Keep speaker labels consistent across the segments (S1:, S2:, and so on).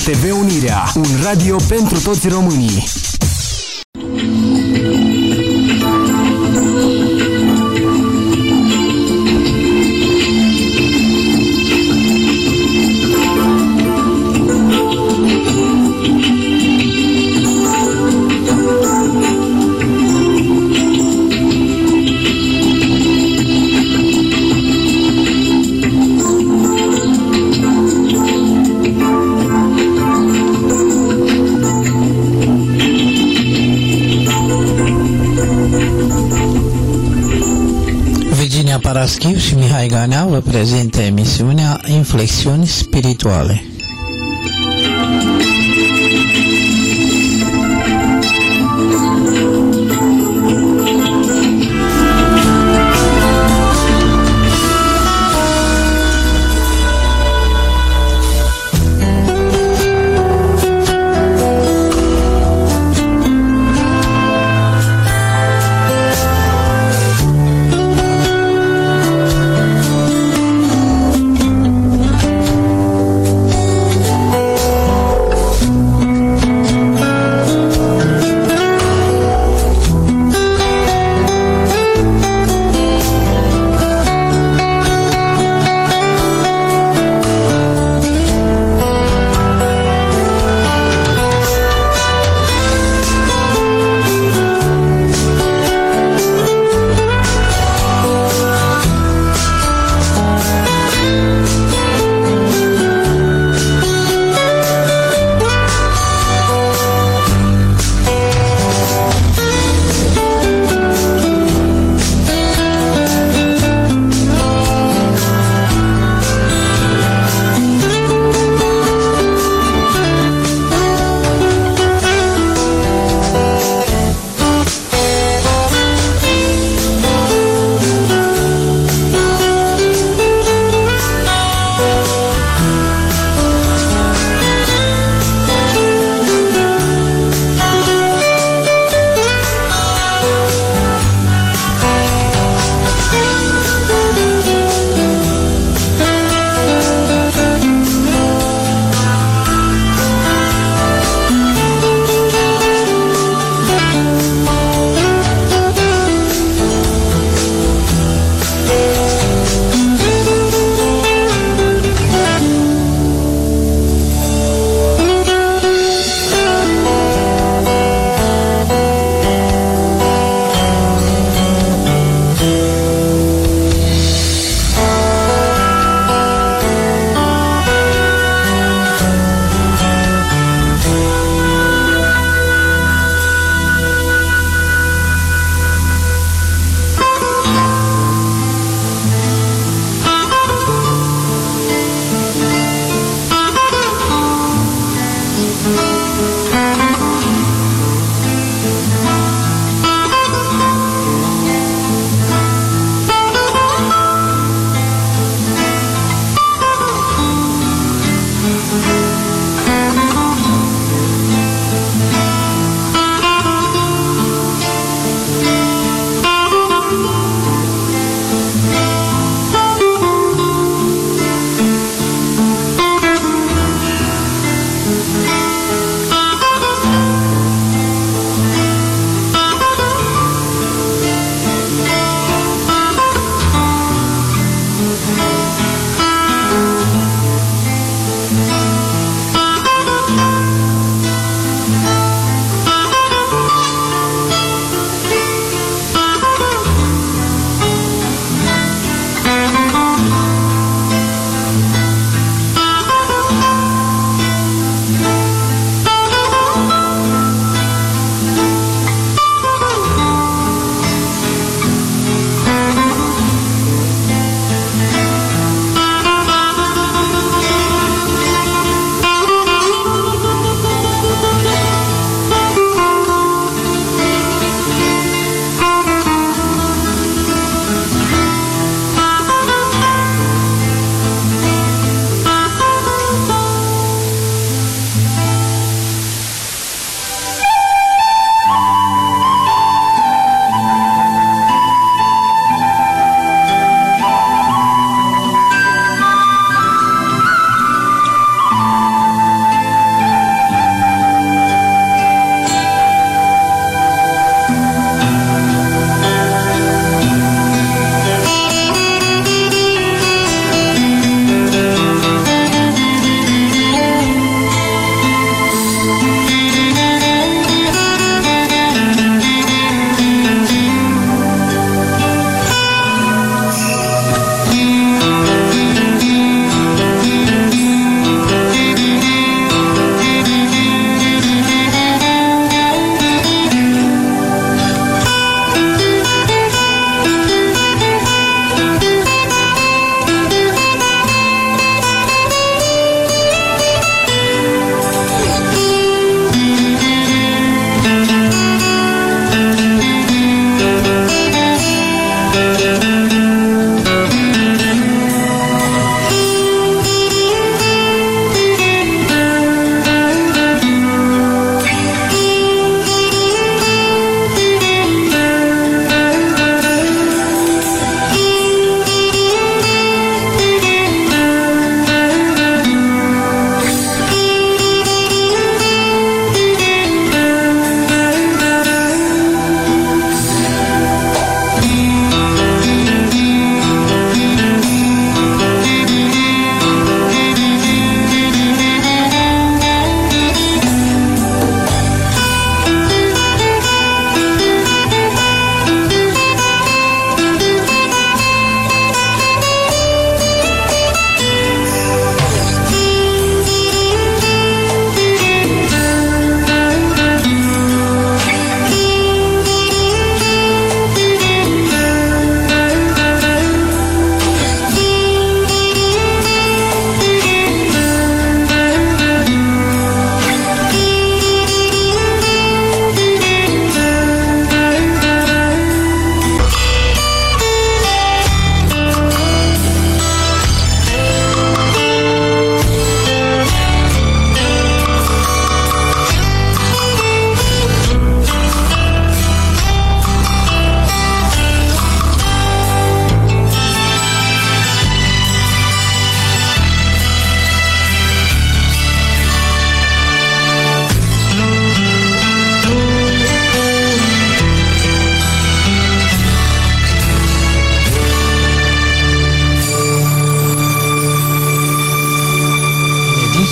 S1: Radio TV Unirea, un radio pentru toți românii.
S2: Virginia Paraschiv și Mihai Ganea vă prezintă emisiunea Inflexiuni Spirituale.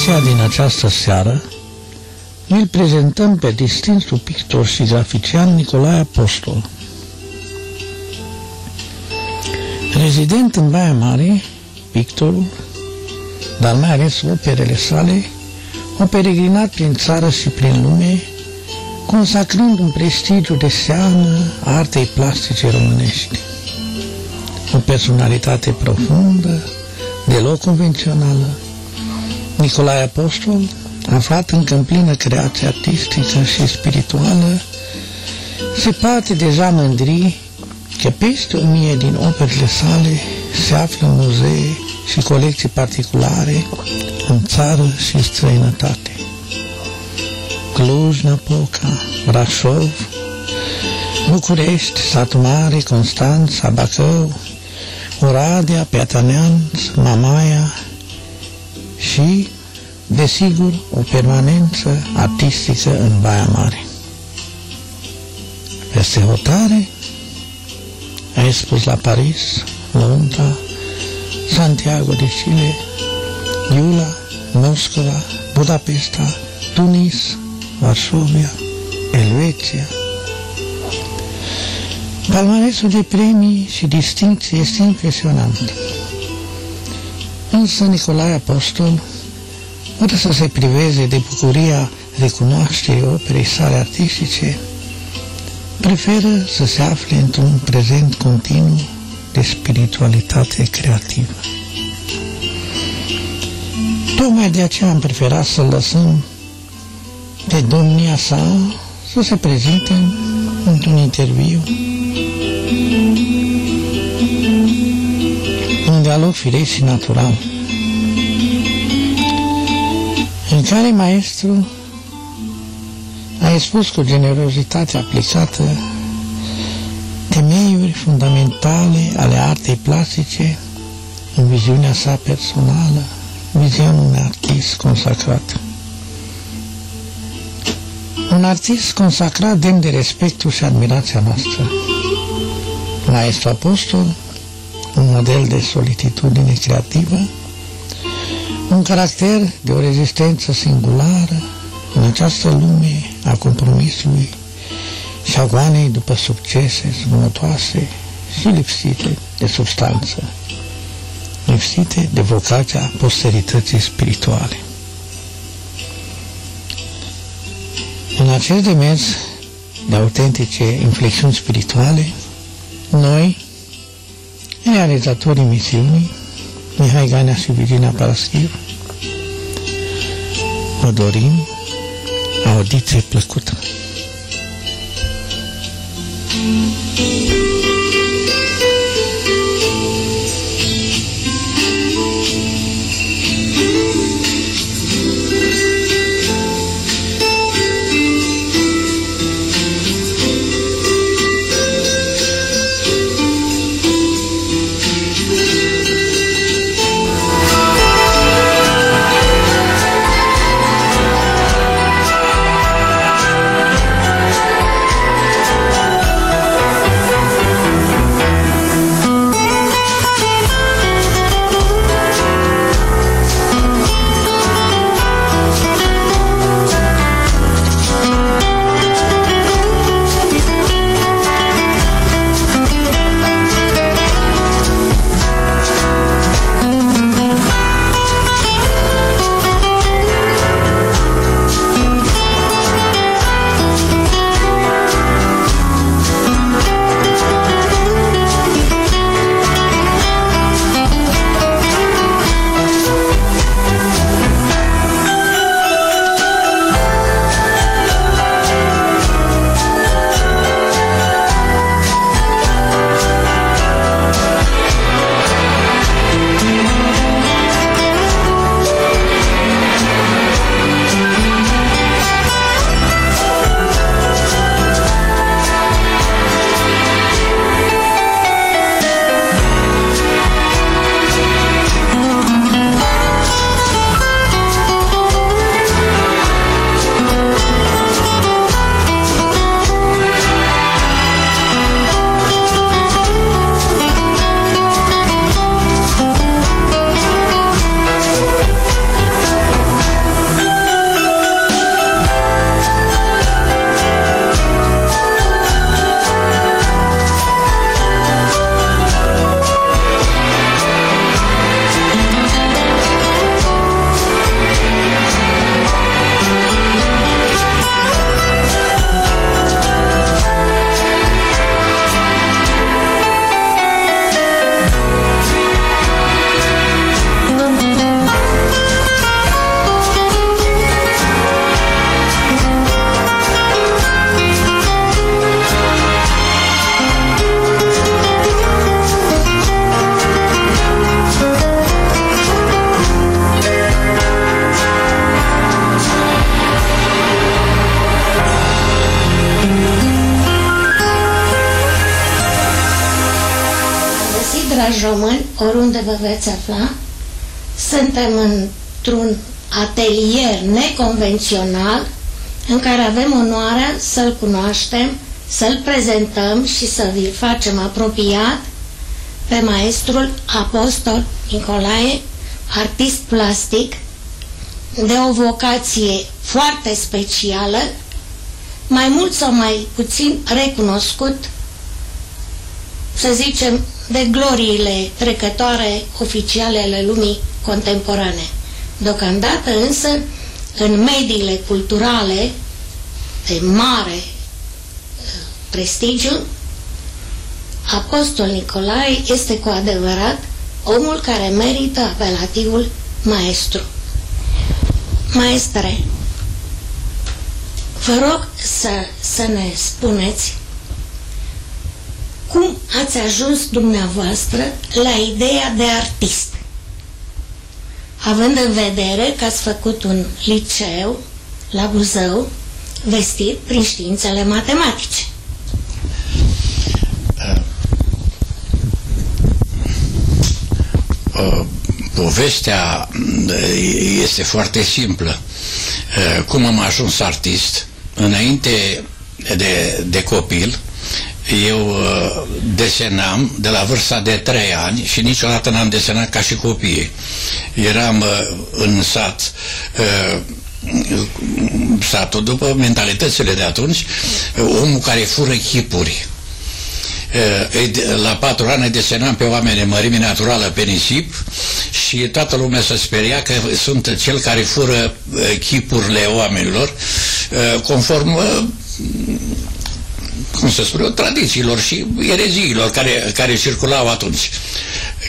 S3: Din această seară, îl prezentăm pe distinsul pictor și grafician Nicolae Apostol. Rezident în Baia Mare, pictorul, dar mai ales operele sale, au peregrinat prin țară și prin lume, consacrând un prestigiu de seamă artei plastice românești. O personalitate profundă, deloc convențională, Nicolae Apostol, aflat încă în plină creație artistică și spirituală, se poate deja mândri că peste o mie din operele sale se află în muzee și colecții particulare în țară și străinătate. Cluj-Napoca, Brașov, București, Satu Mare, Constanța, Bacău, Oradea, Piataneanț, Mamaia și, desigur, o permanență artistică în Baia Mare. Peste hotare, a expus la Paris, Londra, Santiago de Chile, Iula, Moscova, Budapesta, Tunis, Varsovia, Elveția. Palmaresul de premii și distinții este impresionant. Însă Nicolae Apostol, fără să se priveze de bucuria recunoașterii operei sale artistice, preferă să se afle într-un prezent continuu de spiritualitate creativă. Tocmai de aceea am preferat să-l lăsăm pe domnia sa să se prezinte într-un interviu un dialog firesc și natural în care maestru a expus cu generozitate aplicată temeiuri fundamentale ale artei plastice în viziunea sa personală, viziunea unui artist consacrat. Un artist consacrat demn de respectul și admirația noastră. Maestru Apostol, un model de solitudine creativă, un caracter de o rezistență singulară în această lume a compromisului și agoanei după succese zbunotoase și lipsite de substanță, lipsite de vocația posterității spirituale. În acest demers de autentice inflexiuni spirituale, noi, realizatorii misiunii, Mihai Ganea și Virginia Paraschiv, vă dorim audiție plăcută.
S4: Dragi români, oriunde vă veți afla, suntem într-un atelier neconvențional în care avem onoarea să-l cunoaștem, să-l prezentăm și să vi-l facem apropiat pe maestrul apostol Nicolae, artist plastic, de o vocație foarte specială, mai mult sau mai puțin recunoscut, să zicem, de gloriile trecătoare oficiale ale lumii contemporane. Deocamdată însă, în mediile culturale de mare uh, prestigiu, Apostol Nicolae este cu adevărat omul care merită apelativul maestru. Maestre, vă rog să, să ne spuneți cum ați ajuns dumneavoastră la ideea de artist? Având în vedere că ați făcut un liceu la Buzău vestit prin științele matematice.
S5: Uh, povestea uh, este foarte simplă. Uh, cum am ajuns artist? Înainte de, de copil, eu desenam de la vârsta de 3 ani și niciodată n-am desenat ca și copiii. Eram în sat satul după mentalitățile de atunci, omul care fură chipuri la patru ani desenam pe oameni mărime naturală pe nisip și toată lumea se speria că sunt cel care fură chipurile oamenilor conform cum să spun tradițiilor și ereziilor care, care circulau atunci.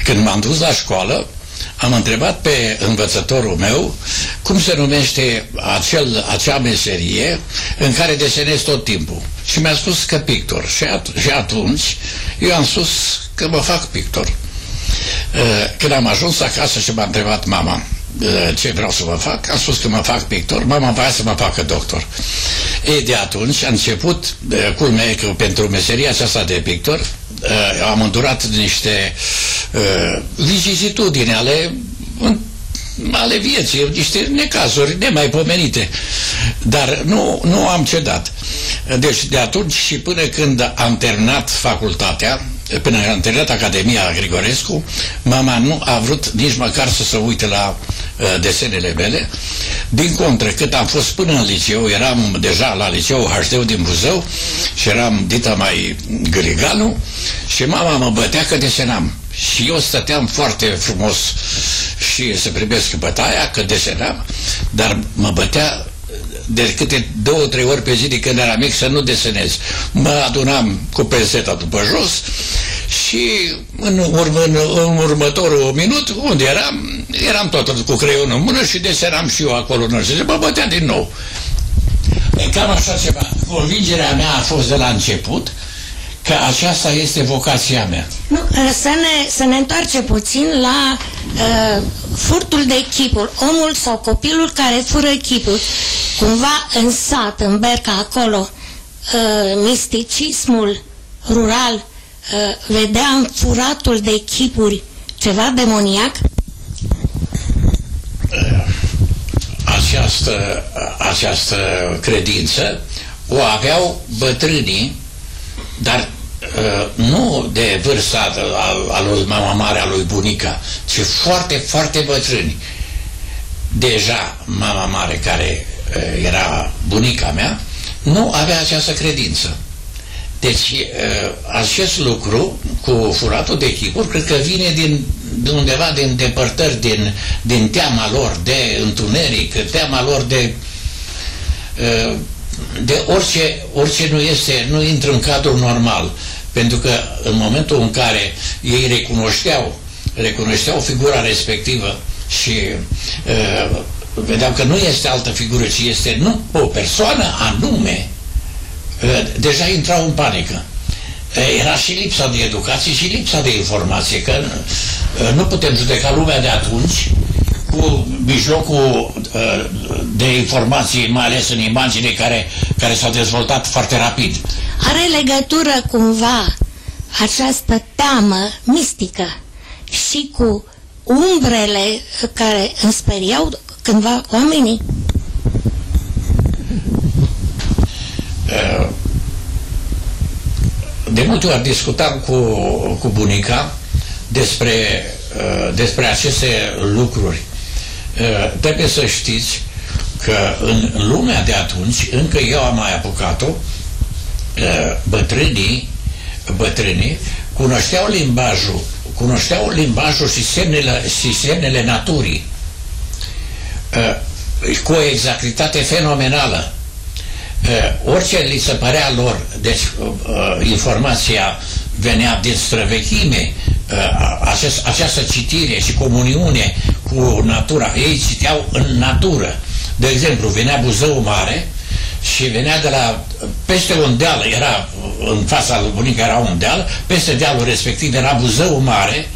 S5: Când m-am dus la școală, am întrebat pe învățătorul meu cum se numește acel, acea meserie în care desenez tot timpul. Și mi-a spus că pictor. Și, at și atunci eu am spus că mă fac pictor. Uh, când am ajuns acasă și m-a întrebat mama uh, ce vreau să mă fac, am spus că mă fac pictor, mama vrea să mă facă doctor. E, de atunci a început, uh, culmea că pentru meseria aceasta de pictor, am îndurat niște vicissitudini ale ale vieții, niște necazuri nemaipomenite. Dar nu, nu am cedat. Deci de atunci și până când am terminat facultatea, până am terminat Academia Grigorescu, mama nu a vrut nici măcar să se uite la uh, desenele mele. Din contră, cât am fost până în liceu, eram deja la liceu HD din Buzău și eram dita mai griganu și mama mă bătea că desenam. Și eu stăteam foarte frumos și să primesc bătaia, că desenam, dar mă bătea de câte două, trei ori pe zi de când eram mic să nu desenez. Mă adunam cu penseta după jos și în, urmă, în, în următorul minut, unde eram, eram tot cu creionul în mână și desenam și eu acolo în și mă bătea din nou. Cam așa ceva. Convingerea mea a fost de la început că aceasta este vocația mea.
S4: Nu, să ne, să ne întoarce puțin la uh, furtul de chipuri. Omul sau copilul care fură chipuri. Cumva în sat, în Berca, acolo, uh, misticismul rural uh, vedea în furatul de chipuri ceva demoniac?
S5: Această, această credință o aveau bătrânii, dar Uh, nu de vârsta a, lui mama mare, a lui bunica, ci foarte, foarte bătrâni. Deja mama mare, care uh, era bunica mea, nu avea această credință. Deci uh, acest lucru cu furatul de chipuri cred că vine din, de undeva din depărtări, din, din teama lor de întuneric, teama lor de de orice, orice nu este, nu intră în cadrul normal. Pentru că în momentul în care ei recunoșteau, recunoșteau figura respectivă și uh, vedeau că nu este altă figură, ci este nu o persoană anume, uh, deja intrau în panică. Uh, era și lipsa de educație și lipsa de informație, că uh, nu putem judeca lumea de atunci cu mijlocul uh, de informații, mai ales în imagine care, care s-au dezvoltat foarte rapid.
S4: Are legătură cumva această teamă mistică și cu umbrele care însperiau cândva oamenii?
S5: De multe ori discutam cu, cu bunica despre, uh, despre aceste lucruri. Uh, trebuie să știți că în lumea de atunci, încă eu am mai apucat-o, uh, bătrânii, bătrânii cunoșteau limbajul, cunoșteau limbajul și semnele, și semnele naturii cu o exactitate fenomenală. Orice li se părea lor, deci informația venea din străvechime, acest, această citire și comuniune cu natura. Ei citeau în natură. De exemplu, venea Buzău Mare și venea de la, peste un deal, era în fața lui bunica era un deal, peste dealul respectiv era Buzău Mare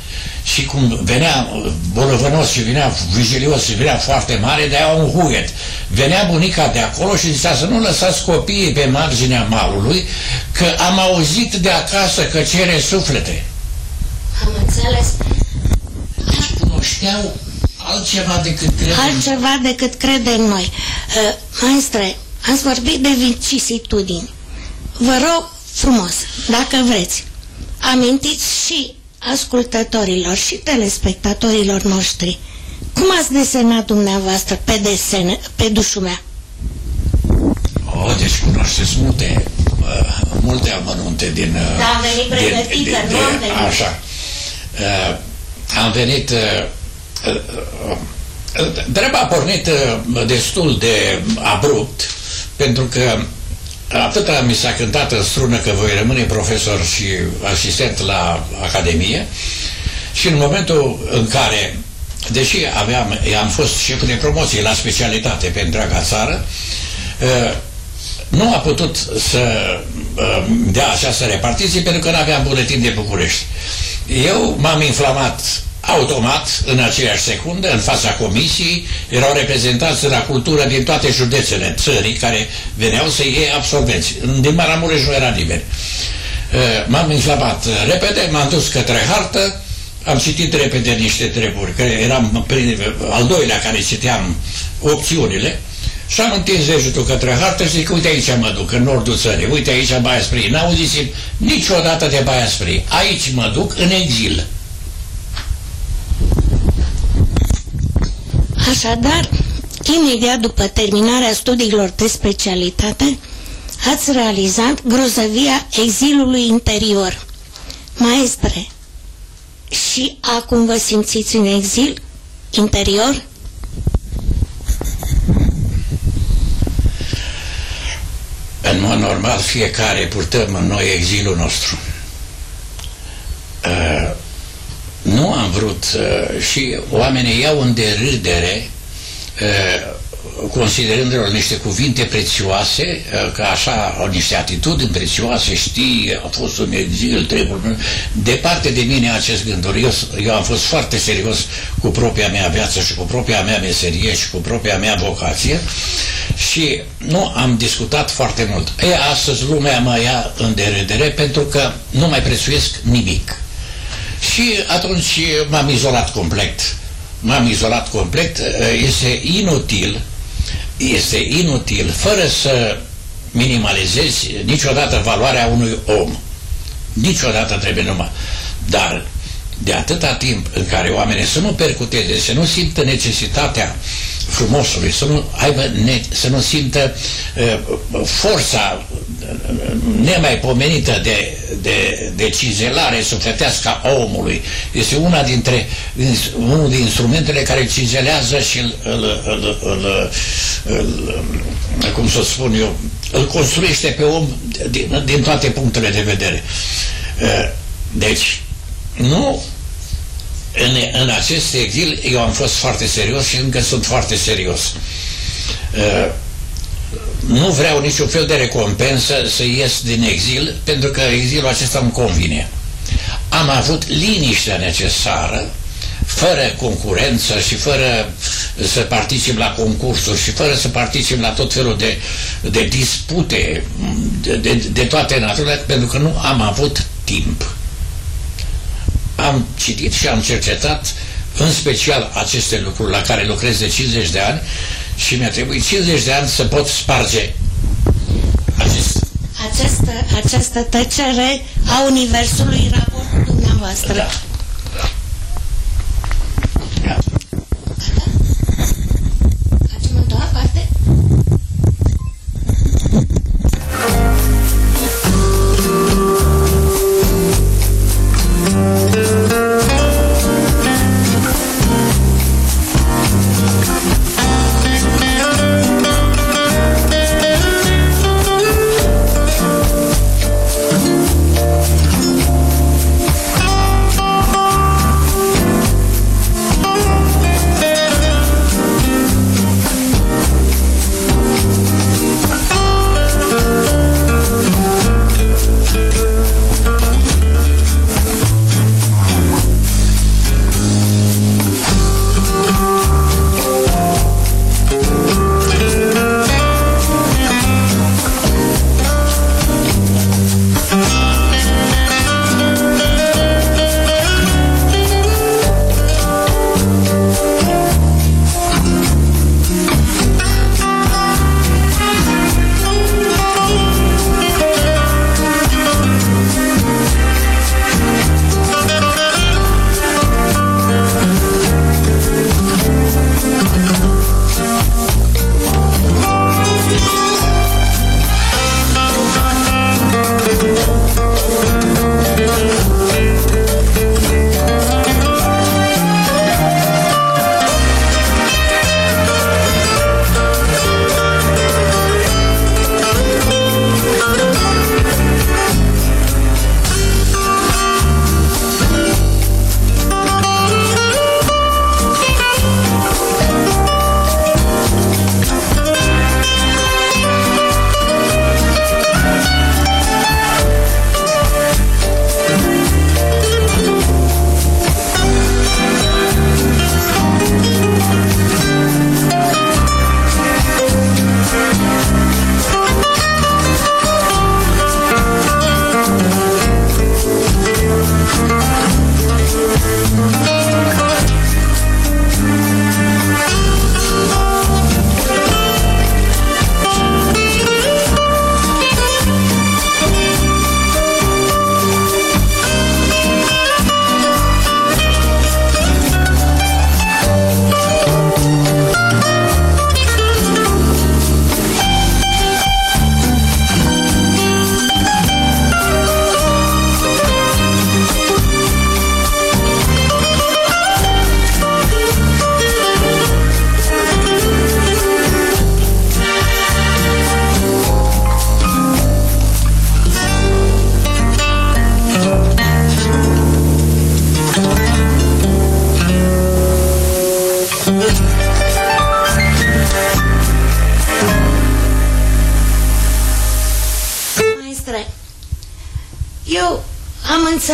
S5: și cum venea bolovănos și venea vigilios și venea foarte mare, de un huiet. Venea bunica de acolo și zicea să nu lăsați copiii pe marginea malului, că am auzit de acasă că cere suflete.
S4: Am înțeles.
S5: Deci cunoșteau altceva decât credem.
S4: Altceva decât credem noi. Uh, maestre, ați vorbit de vicisitudini. Vă rog frumos, dacă vreți, amintiți și ascultătorilor și telespectatorilor noștri cum ați desenat dumneavoastră pe desen, pe dușumea?
S5: Oh, deci cunoașteți multe, uh, multe amănunte din... Uh,
S4: da, am venit pregătită, nu am venit.
S5: Așa. Uh, am venit... Uh, uh, Treaba a pornit uh, destul de abrupt, pentru că atâta mi s-a cântat în strună că voi rămâne profesor și asistent la Academie și în momentul în care, deși aveam, am fost șef de promoție la specialitate pe întreaga țară, uh, nu a putut să uh, dea această repartiție pentru că nu aveam buletin de București. Eu m-am inflamat automat, în aceeași secundă, în fața comisiei, erau reprezentați la cultură din toate județele țării care veneau să iei absolvenți. Din Maramureș nu era nimeni. Uh, m-am inflamat repede, m-am dus către hartă, am citit repede niște treburi, că eram prin, al doilea care citeam opțiunile, și am întins degetul către hartă și zic, uite aici mă duc, în nordul țării, uite aici Baia Sprii. N-auzisem niciodată de Baia Sprii. Aici mă duc, în exil.
S4: Așadar, imediat după terminarea studiilor de specialitate, ați realizat grozăvia exilului interior. Maestre, și acum vă simțiți în exil interior?
S5: În mod normal, fiecare purtăm în noi exilul nostru. Uh, nu am vrut uh, și oamenii iau în derâdere uh, considerându-le niște cuvinte prețioase, uh, că așa au niște atitudini prețioase, știi, a fost un exil, trebuie... Departe de mine acest gânduri. Eu, eu am fost foarte serios cu propria mea viață și cu propria mea meserie și cu propria mea vocație și nu am discutat foarte mult. E, astăzi lumea mă ia în derâdere pentru că nu mai prețuiesc nimic. Și atunci m-am izolat complet. M-am izolat complet. Este inutil, este inutil, fără să minimalizezi niciodată valoarea unui om. Niciodată trebuie numai. Dar de atâta timp în care oamenii să nu percuteze, să nu simtă necesitatea frumosului, să nu, aibă ne, să nu simtă uh, forța nemaipomenită de, de, de cizelare sufletească a omului. Este una dintre, unul din instrumentele care cizelează și îl, îl, îl, îl, îl, îl cum să spun eu, îl construiește pe om din, din toate punctele de vedere. Uh, deci, nu în, în acest exil eu am fost foarte serios și încă sunt foarte serios. Uh, nu vreau niciun fel de recompensă să ies din exil, pentru că exilul acesta îmi convine. Am avut liniștea necesară, fără concurență și fără să particip la concursuri și fără să particip la tot felul de, de dispute de, de, de toate naturile, pentru că nu am avut timp am citit și am cercetat în special aceste lucruri la care lucrez de 50 de ani și mi-a trebuit 50 de ani să pot sparge acest...
S4: Această, această tăcere a Universului raportul dumneavoastră.
S5: Da. Da.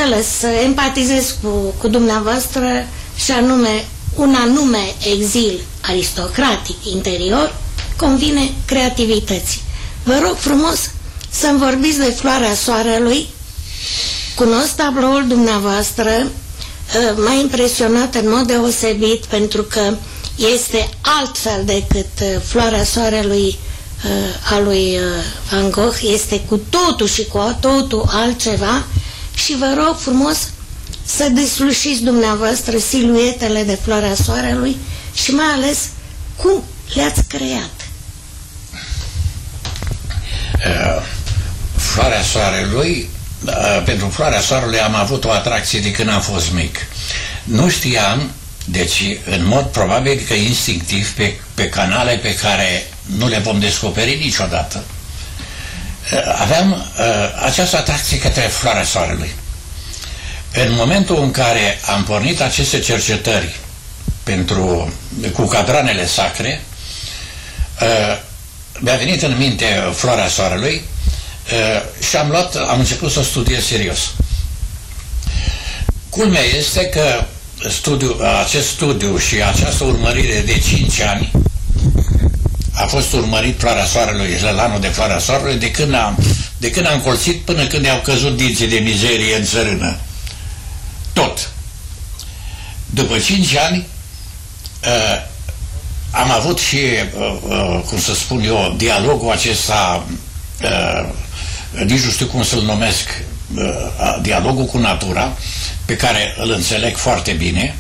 S4: Am înțeles să empatizez cu, cu dumneavoastră și anume un anume exil aristocratic interior convine creativității. Vă rog frumos să-mi vorbiți de floarea soarelui. Cunosc tabloul dumneavoastră, uh, m-a impresionat în mod deosebit pentru că este altfel decât uh, floarea soarelui uh, a lui Van Gogh, este cu totul și cu totul altceva și vă rog frumos să deslușiți dumneavoastră siluetele de floarea soarelui și mai ales cum le-ați creat.
S5: Uh, floarea soarelui, uh, pentru floarea soarelui am avut o atracție de când am fost mic. Nu știam, deci în mod probabil că instinctiv, pe, pe canale pe care nu le vom descoperi niciodată, uh, aveam uh, această atracție către floarea soarelui. În momentul în care am pornit aceste cercetări pentru, cu cadranele sacre, uh, mi-a venit în minte floarea soarelui uh, și am luat, am început să studiez serios. Culmea este că studiu, acest studiu și această urmărire de 5 ani a fost urmărit floarea soarelui, la anul de floarea soarelui, de când am, de când am colțit până când i-au căzut dinții de mizerie în țărână. Tot. După 5 ani uh, am avut și, uh, uh, cum să spun eu, dialogul acesta, uh, nici nu știu cum să-l numesc, uh, dialogul cu natura, pe care îl înțeleg foarte bine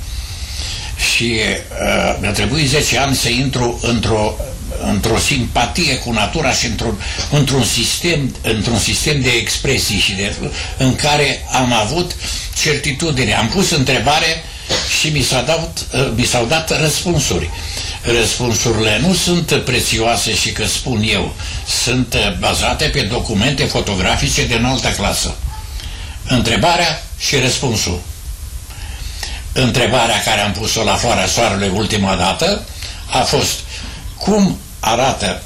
S5: și uh, mi-a trebuit 10 ani să intru într-o într-o simpatie cu natura și într-un, într-un sistem, într-un sistem de expresii și de, în care am avut certitudine. Am pus întrebare și mi s-au dat, mi s-au dat răspunsuri. Răspunsurile nu sunt prețioase și că spun eu, sunt bazate pe documente fotografice de înaltă clasă. Întrebarea și răspunsul. Întrebarea care am pus-o la floarea soarelui ultima dată a fost cum arată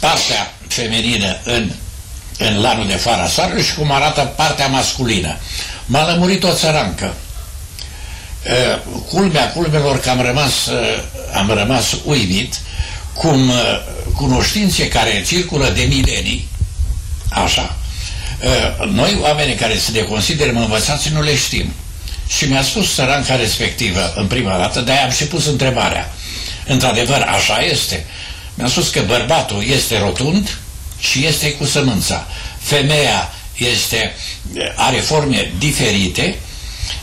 S5: partea feminină în, în lanul de fara soarelui și cum arată partea masculină. M-a lămurit o țărancă. Culmea culmelor că am rămas, am rămas uimit cum cunoștințe care circulă de milenii, așa, noi oamenii care se ne considerăm învățați nu le știm. Și mi-a spus săranca respectivă în prima dată, de-aia am și pus întrebarea. Într-adevăr, așa este. Mi-a spus că bărbatul este rotund și este cu sămânța. Femeia este, are forme diferite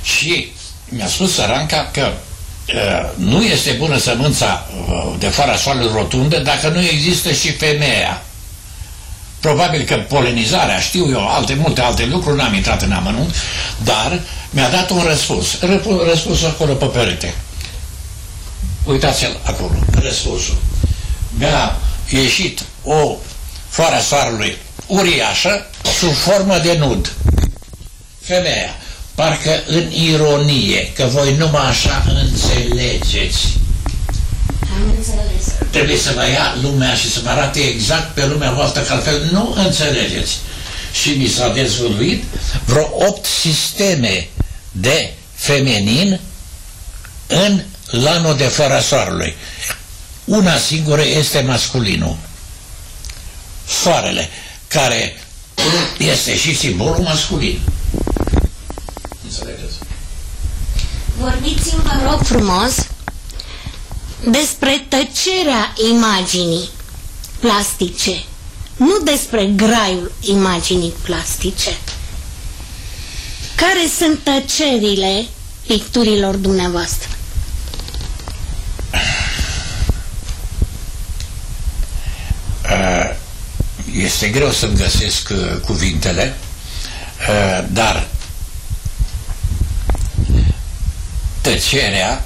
S5: și mi-a spus săranca că uh, nu este bună sămânța uh, de fara soarelui rotundă dacă nu există și femeia. Probabil că polenizarea, știu eu, alte, multe alte lucruri, n-am intrat în amănunt, dar mi-a dat un răspuns. Răspunsul acolo pe perete. Uitați-l acolo, răspunsul. Mi-a ieșit o foarea soarelui uriașă sub formă de nud. Femeia, parcă în ironie, că voi numai așa înțelegeți.
S4: Am înțeles.
S5: Trebuie să vă ia lumea și să vă arate exact pe lumea voastră, că altfel nu înțelegeți. Și mi s-a dezvăluit vreo opt sisteme de feminin în lanul de fără soarelui. Una singură este masculinul. Soarele, care este și simbolul masculin. Înțelegeți?
S4: Vorbiți-mi, vă rog frumos, despre tăcerea imaginii plastice, nu despre graiul imaginii plastice. Care sunt tăcerile picturilor dumneavoastră?
S5: Este greu să-mi găsesc uh, cuvintele, uh, dar tăcerea,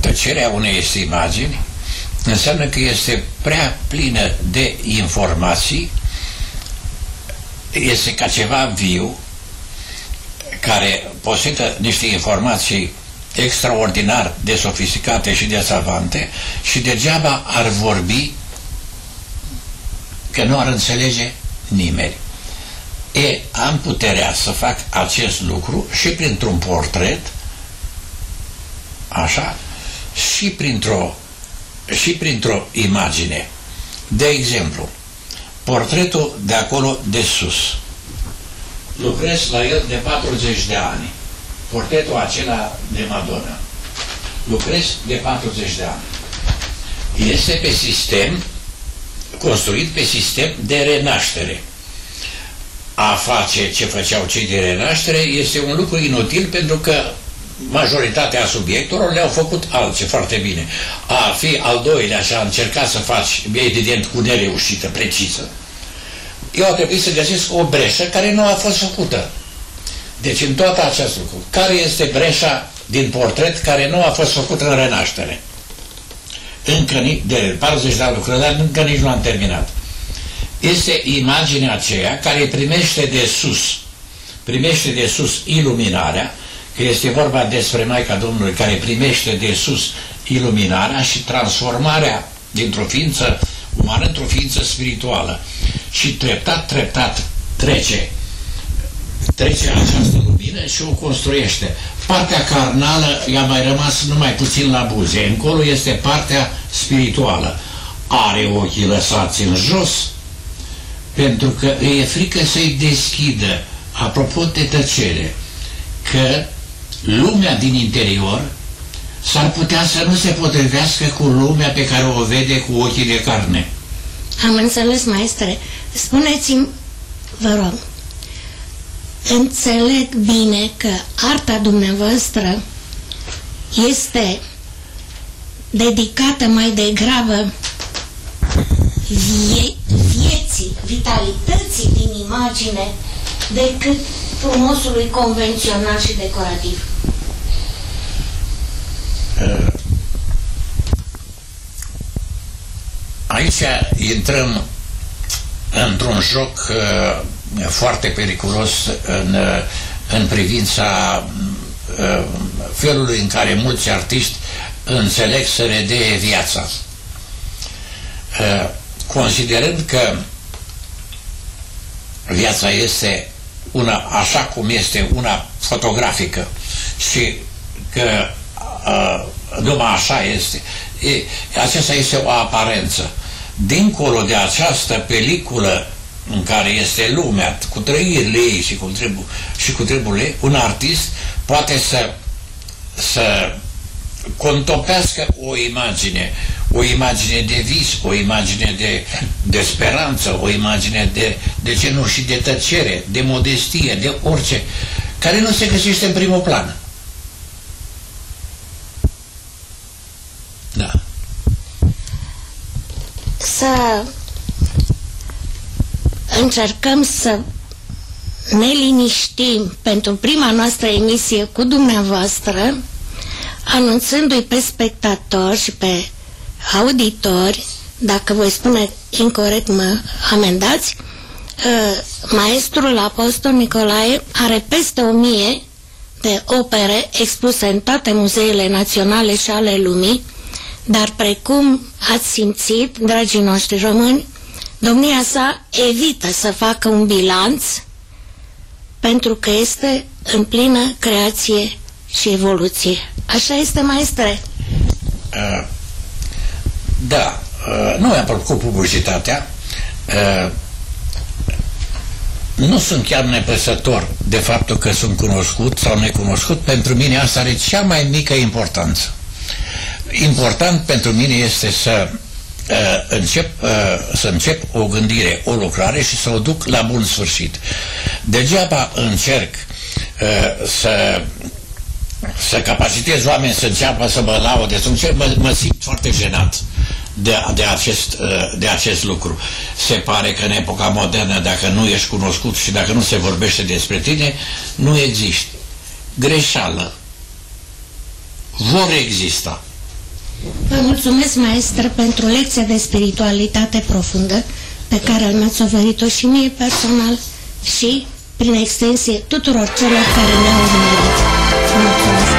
S5: tăcerea unei este imagini înseamnă că este prea plină de informații, este ca ceva viu, care posedă niște informații extraordinar de sofisticate și de savante și degeaba ar vorbi că nu ar înțelege nimeni. E, am puterea să fac acest lucru și printr-un portret, așa, și printr-o și printr-o imagine. De exemplu, portretul de acolo de sus. Lucrez la el de 40 de ani. Portretul acela de Madonna. Lucrez de 40 de ani. Este pe sistem construit pe sistem de renaștere. A face ce făceau cei de renaștere este un lucru inutil pentru că majoritatea subiectelor le-au făcut alții foarte bine. A fi al doilea și a încerca să faci, evident, cu nereușită, precisă. Eu a trebuit să găsesc o breșă care nu a fost făcută. Deci în toată acest lucru, care este breșa din portret care nu a fost făcută în renaștere? Încă de 40 de ani lucră, dar încă nici nu am terminat. Este imaginea aceea care primește de sus, primește de sus iluminarea, că este vorba despre Maica Domnului care primește de sus iluminarea și transformarea dintr-o ființă umană într-o ființă spirituală. Și treptat, treptat trece trece această lumină și o construiește. Partea carnală i-a mai rămas numai puțin la buze. Încolo este partea spirituală. Are ochii lăsați în jos pentru că îi e frică să-i deschidă. Apropo de tăcere, că lumea din interior s-ar putea să nu se potrivească cu lumea pe care o vede cu ochii de carne.
S4: Am înțeles, maestre. Spuneți-mi, vă rog, înțeleg bine că arta dumneavoastră este dedicată mai degrabă vie vieții, vitalității din imagine decât frumosului convențional și decorativ.
S5: Aici intrăm într-un joc uh, foarte periculos în, uh, în privința uh, felului în care mulți artiști înțeleg să redee viața. Considerând că viața este una așa cum este, una fotografică și că numai așa este. E, aceasta este o aparență dincolo de această peliculă în care este lumea, cu trăirile ei și cu, trebu- și cu treburile, un artist poate să, să contopească o imagine, o imagine de vis, o imagine de, de speranță, o imagine de, de cenuși și de tăcere, de modestie, de orice, care nu se găsește în primul plan. Da
S4: să încercăm să ne liniștim pentru prima noastră emisie cu dumneavoastră, anunțându-i pe spectatori și pe auditori, dacă voi spune incorrect mă amendați, uh, maestrul Apostol Nicolae are peste o mie de opere expuse în toate muzeele naționale și ale lumii, dar precum ați simțit, dragii noștri români, domnia sa evită să facă un bilanț pentru că este în plină creație și evoluție. Așa este, maestre? Uh,
S5: da, uh, nu mi-a plăcut publicitatea. Uh, nu sunt chiar nepăsător de faptul că sunt cunoscut sau necunoscut. Pentru mine asta are cea mai mică importanță important pentru mine este să uh, încep, uh, să încep o gândire, o lucrare și să o duc la bun sfârșit. Degeaba încerc uh, să să capacitez oameni să înceapă să mă laude, să încerc, mă, mă simt foarte jenat de, de, acest, uh, de acest lucru. Se pare că în epoca modernă, dacă nu ești cunoscut și dacă nu se vorbește despre tine, nu existi. Greșeală. Vor exista.
S4: Vă mulțumesc, maestră, pentru lecția de spiritualitate profundă pe care mi-ați oferit-o și mie personal și, prin extensie, tuturor celor care ne-au urmărit. Mulțumesc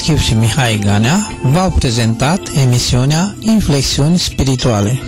S4: și
S3: Virginia Paraschiv și Mihai Ganea v-au prezentat emisiunea Inflexiuni Spirituale.